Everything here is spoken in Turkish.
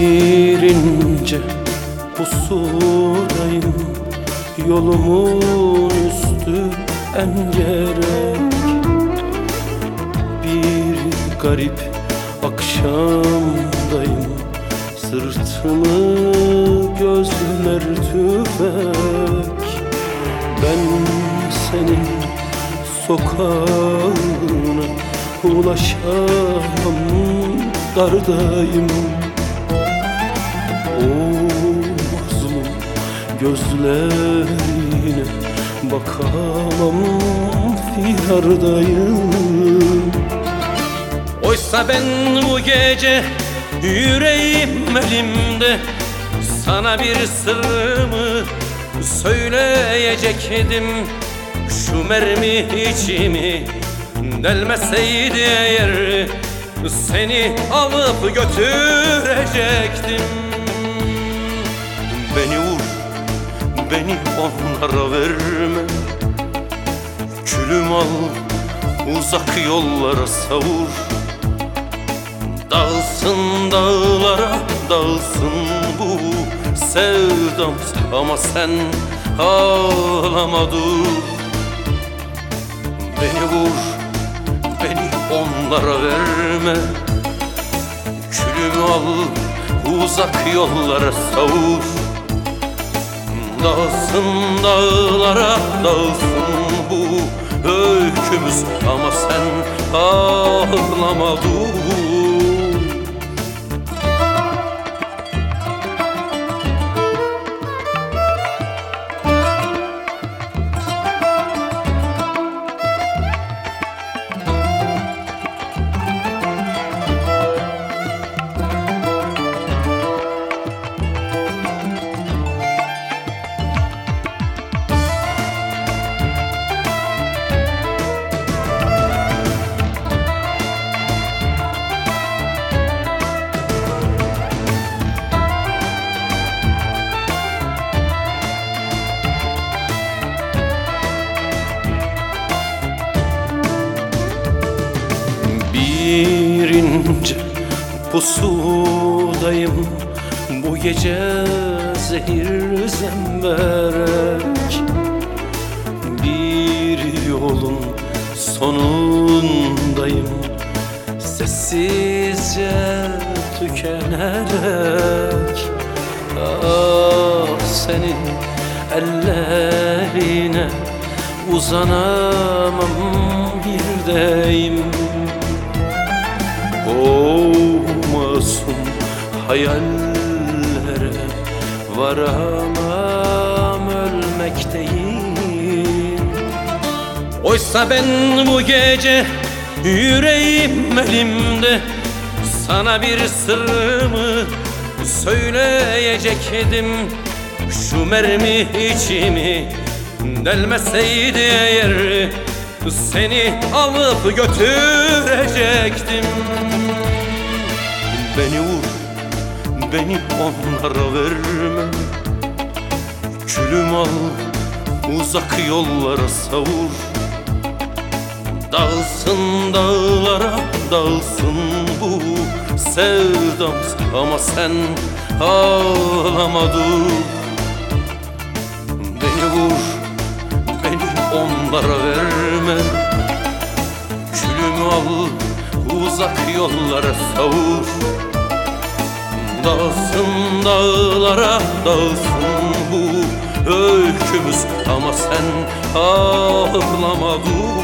ince pusudayım Yolumun üstü engerek Bir garip akşamdayım Sırtımı gözler tüfek. Ben senin sokağına ulaşamam dardayım gözlerine bakamam fiyardayım Oysa ben bu gece yüreğim elimde Sana bir sırrımı söyleyecektim. Şu mermi içimi delmeseydi eğer Seni alıp götürecektim. Beni vur, beni onlara verme. Külüm al, uzak yollara savur. Dağılsın dağlara, dağılsın bu sevdam. Ama sen ağlama dur. Beni vur, beni onlara verme. Külümü al, uzak yollara savur Dağılsın dağlara, dağılsın bu öykümüz. Ama sen ağlama dur Bir ince pusudayım Bu gece zehir zemberek. Bir yolun sonundayım Sessizce tükenerek. Ah senin ellerine uzanamam birdeyim O masum hayallere varamam ölmekteyim. Oysa ben bu gece yüreğim elimde Sana bir sırrımı söyleyecektim. Şu mermi içimi delmeseydi eğer Seni alıp götürecektim Beni vur, beni onlara verme. Külüm al, uzak yollara savur. Dağılsın dağlara, dağılsın bu sevdam Ama sen ağlama dur. Beni vur, beni onlara verme. Külümü al, uzak yollara savur Dağılsın dağlara, dağılsın bu öykümüz Ama sen ağlama dur